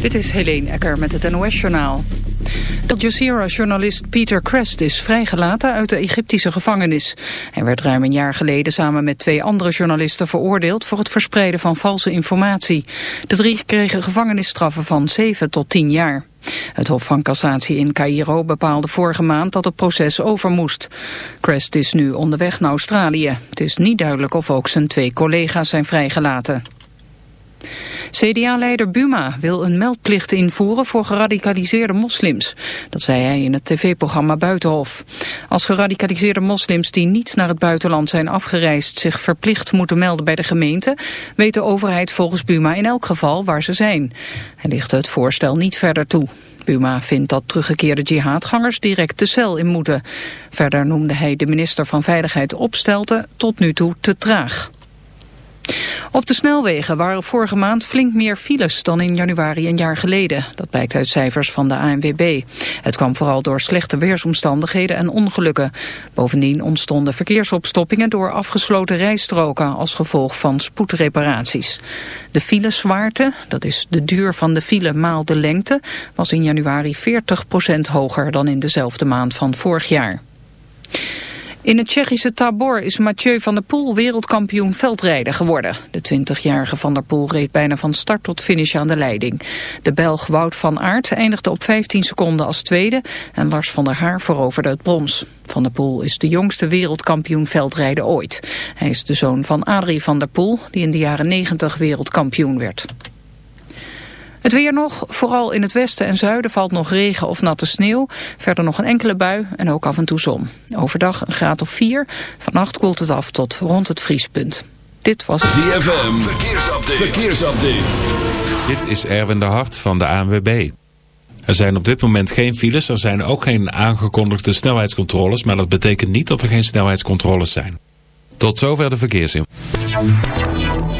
Dit is Helene Ecker met het NOS-journaal. Al Jazeera-journalist Peter Crest is vrijgelaten uit de Egyptische gevangenis. Hij werd ruim een jaar geleden samen met twee andere journalisten veroordeeld... voor het verspreiden van valse informatie. De drie kregen gevangenisstraffen van 7 tot 10 jaar. Het Hof van Cassatie in Cairo bepaalde vorige maand dat het proces over moest. Crest is nu onderweg naar Australië. Het is niet duidelijk of ook zijn twee collega's zijn vrijgelaten. CDA-leider Buma wil een meldplicht invoeren voor geradicaliseerde moslims. Dat zei hij in het tv-programma Buitenhof. Als geradicaliseerde moslims die niet naar het buitenland zijn afgereisd... zich verplicht moeten melden bij de gemeente... weet de overheid volgens Buma in elk geval waar ze zijn. Hij ligt het voorstel niet verder toe. Buma vindt dat teruggekeerde jihadgangers direct de cel in moeten. Verder noemde hij de minister van Veiligheid Opstelten tot nu toe te traag. Op de snelwegen waren vorige maand flink meer files dan in januari een jaar geleden. Dat blijkt uit cijfers van de ANWB. Het kwam vooral door slechte weersomstandigheden en ongelukken. Bovendien ontstonden verkeersopstoppingen door afgesloten rijstroken als gevolg van spoedreparaties. De filezwaarte, dat is de duur van de file maal de lengte, was in januari 40% hoger dan in dezelfde maand van vorig jaar. In het Tsjechische Tabor is Mathieu van der Poel wereldkampioen veldrijden geworden. De 20-jarige van der Poel reed bijna van start tot finish aan de leiding. De Belg Wout van Aert eindigde op 15 seconden als tweede en Lars van der Haar veroverde het brons. Van der Poel is de jongste wereldkampioen veldrijden ooit. Hij is de zoon van Adrie van der Poel, die in de jaren 90 wereldkampioen werd. Het weer nog, vooral in het westen en zuiden valt nog regen of natte sneeuw. Verder nog een enkele bui en ook af en toe zon. Overdag een graad of 4. Vannacht koelt het af tot rond het vriespunt. Dit was ZFM. Verkeersupdate. Verkeersupdate. Dit is Erwin de Hart van de ANWB. Er zijn op dit moment geen files. Er zijn ook geen aangekondigde snelheidscontroles. Maar dat betekent niet dat er geen snelheidscontroles zijn. Tot zover de verkeersinformatie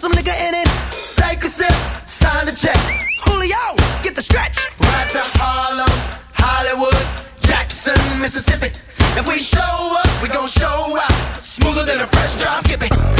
some nigga in it. Take a sip, sign the check. Julio, get the stretch. Ride to Harlem, Hollywood, Jackson, Mississippi. If we show up, we gon' show up. Smoother than a fresh drop. Skip it.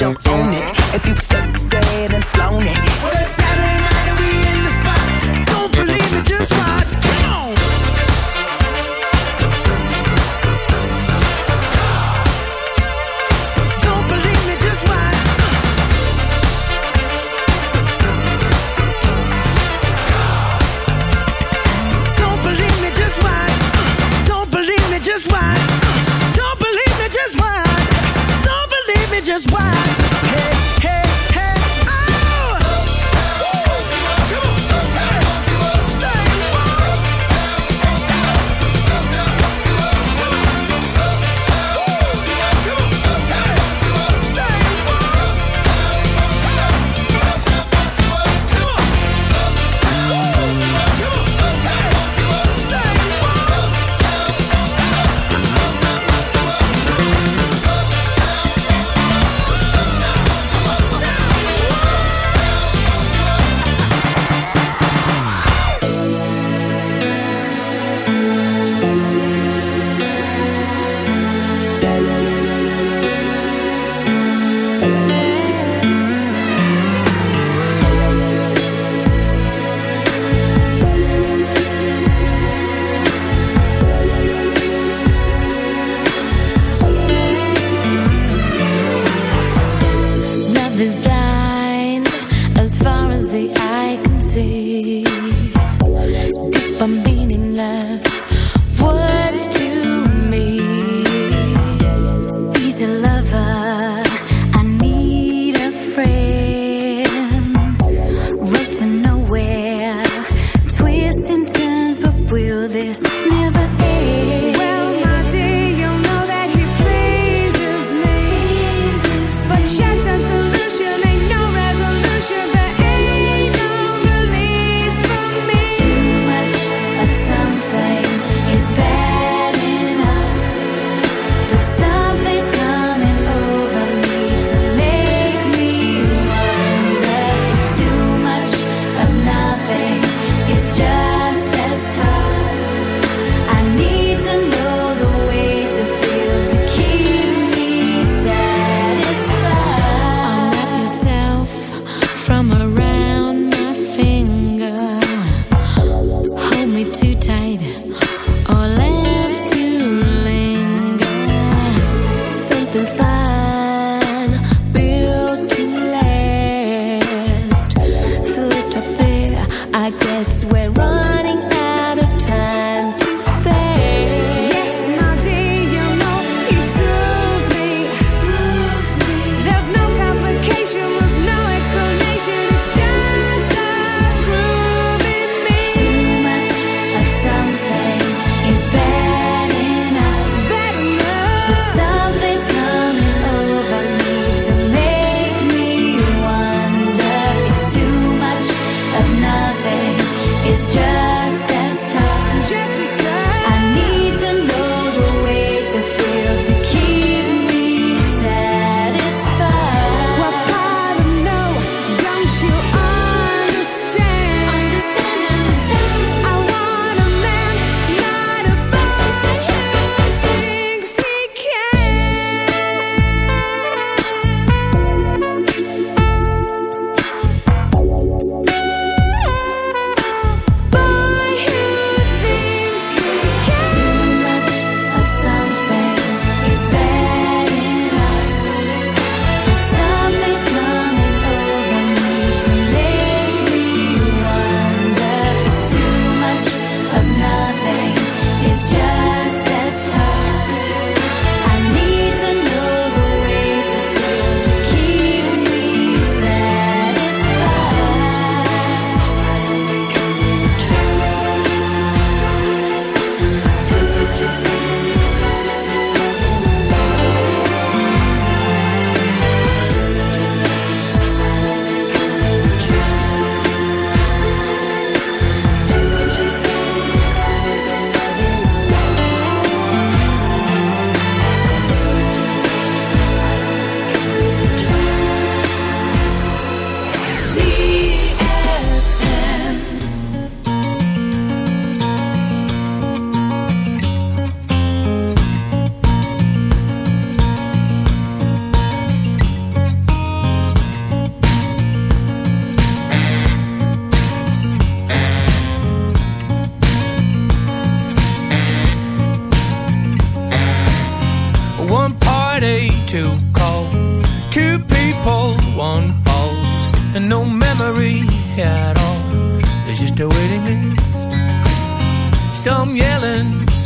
you own it. If you've sexed and flown it, well, Saturday night.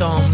song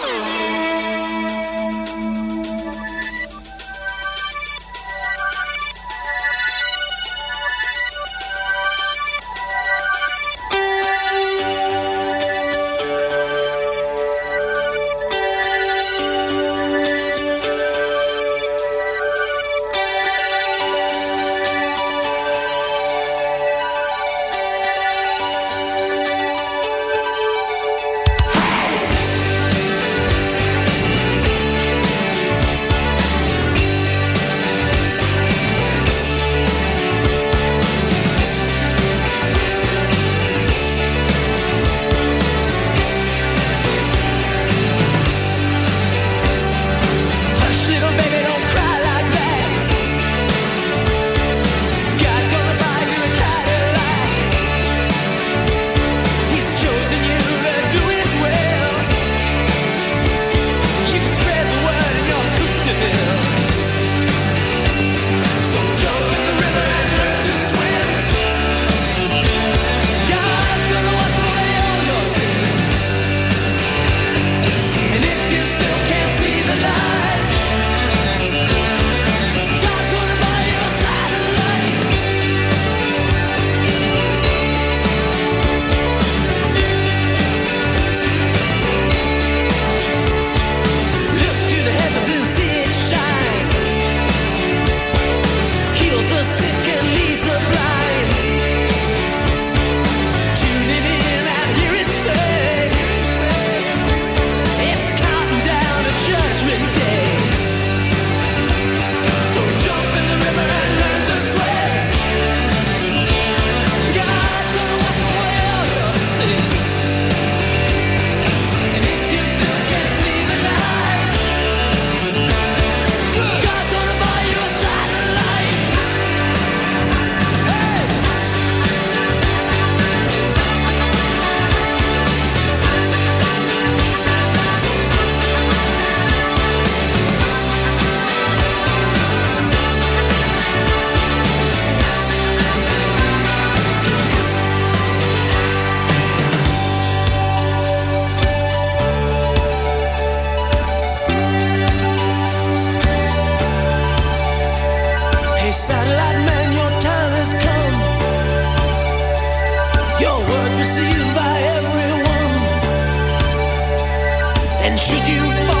received by everyone. And should you fall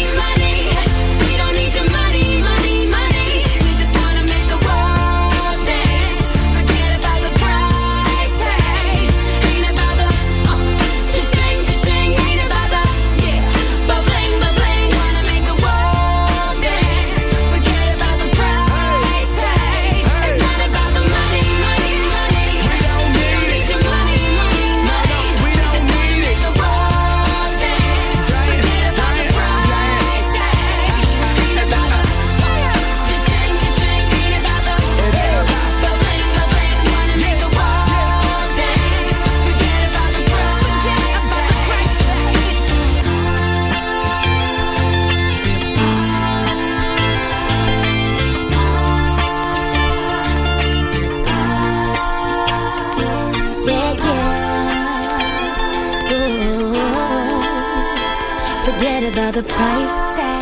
the price tag.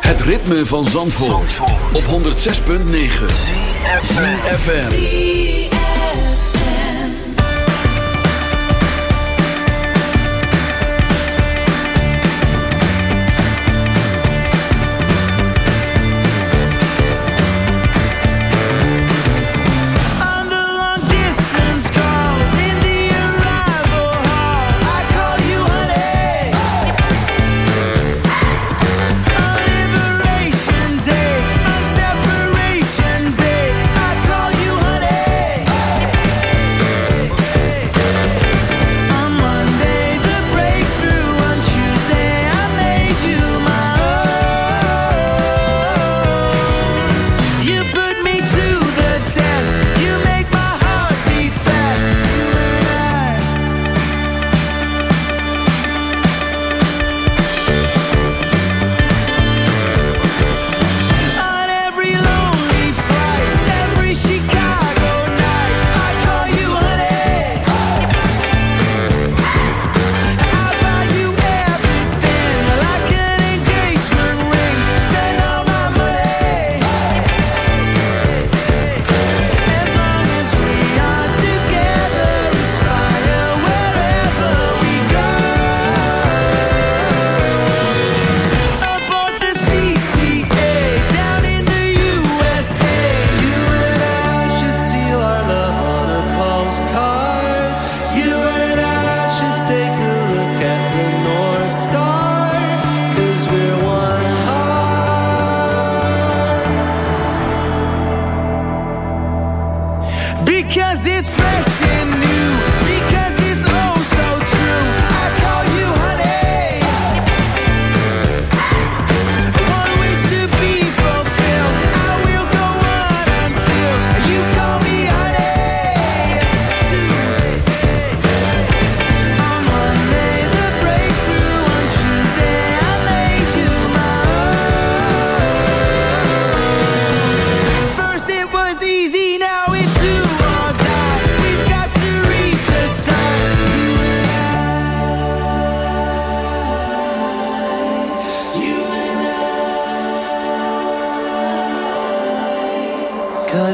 Het ritme van Zandvoort, op 106.9 FM.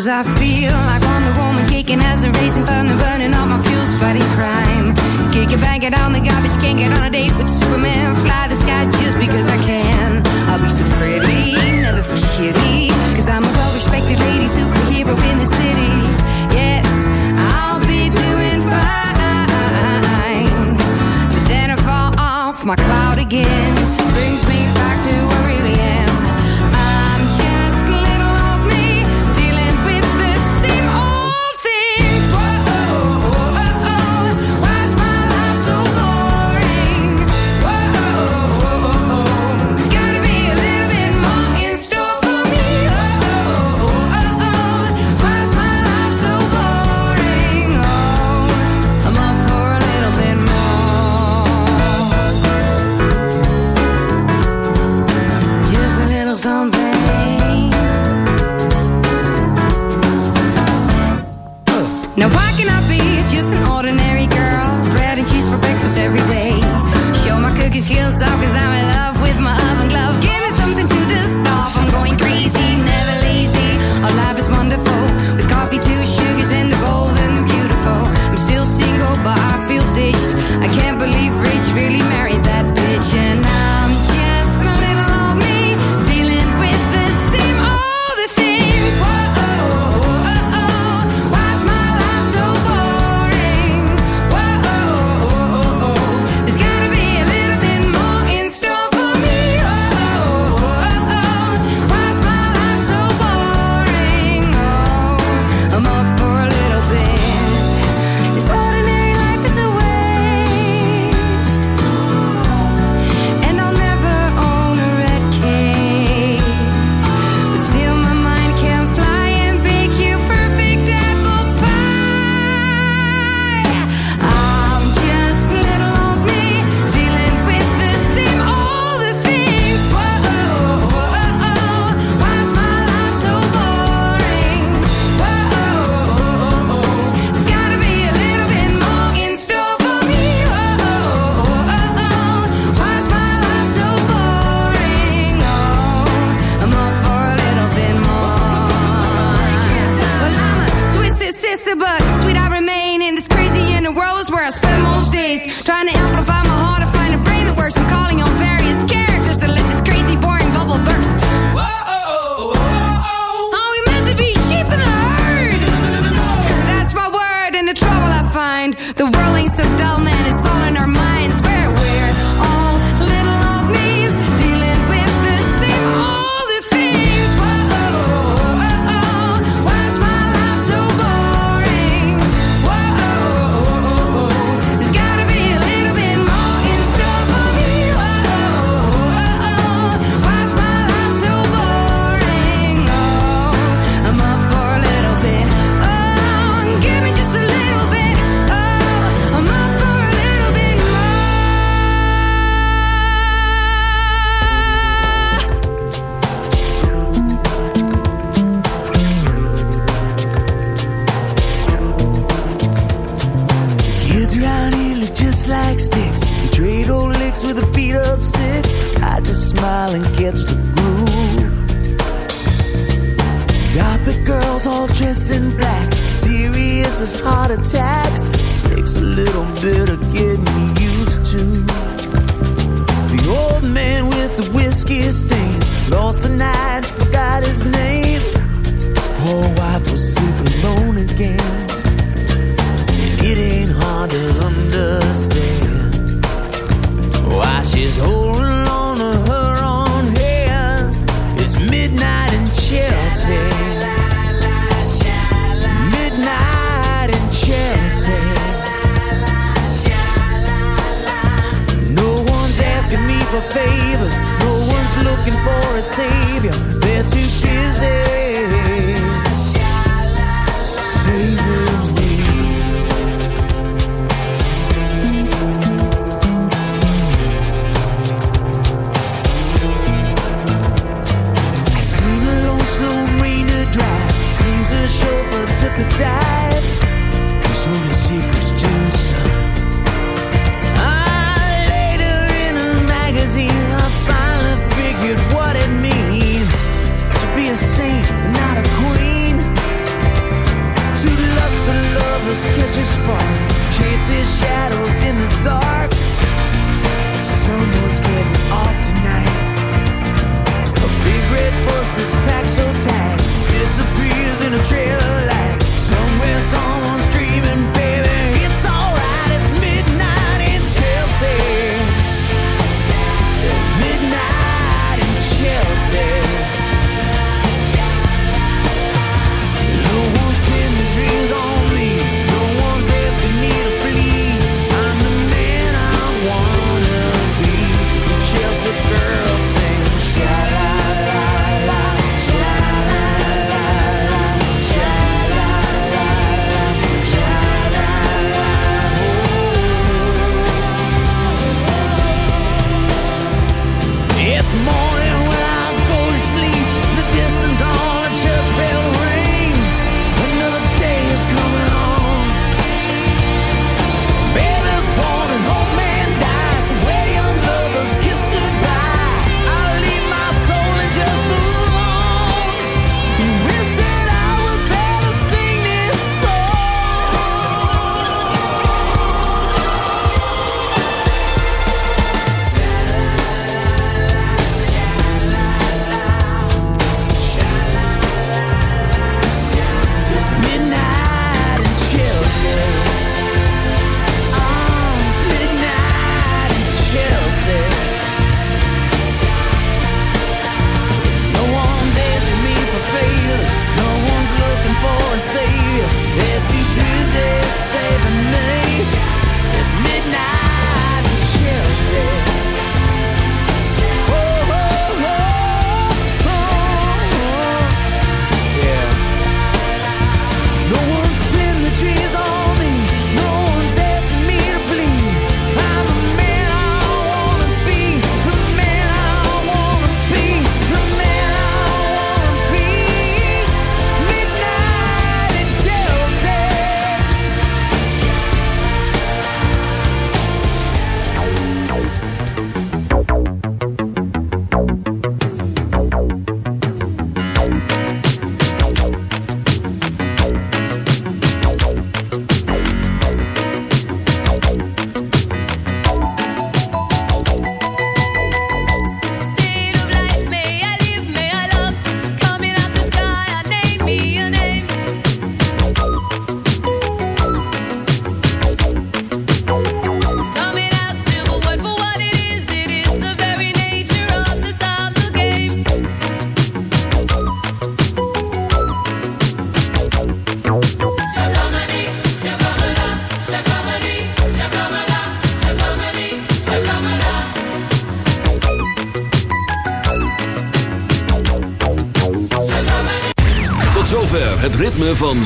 times I the chauffeur took a dive. Was only a secret juice. Ah, Later in a magazine I finally figured what it means To be a saint, not a queen. Two lustful lovers catch a spark Chase their shadows in the dark. Someone's getting off tonight. A big red bus that's packed so tight disappears in a trail of light. Somewhere someone's dreaming.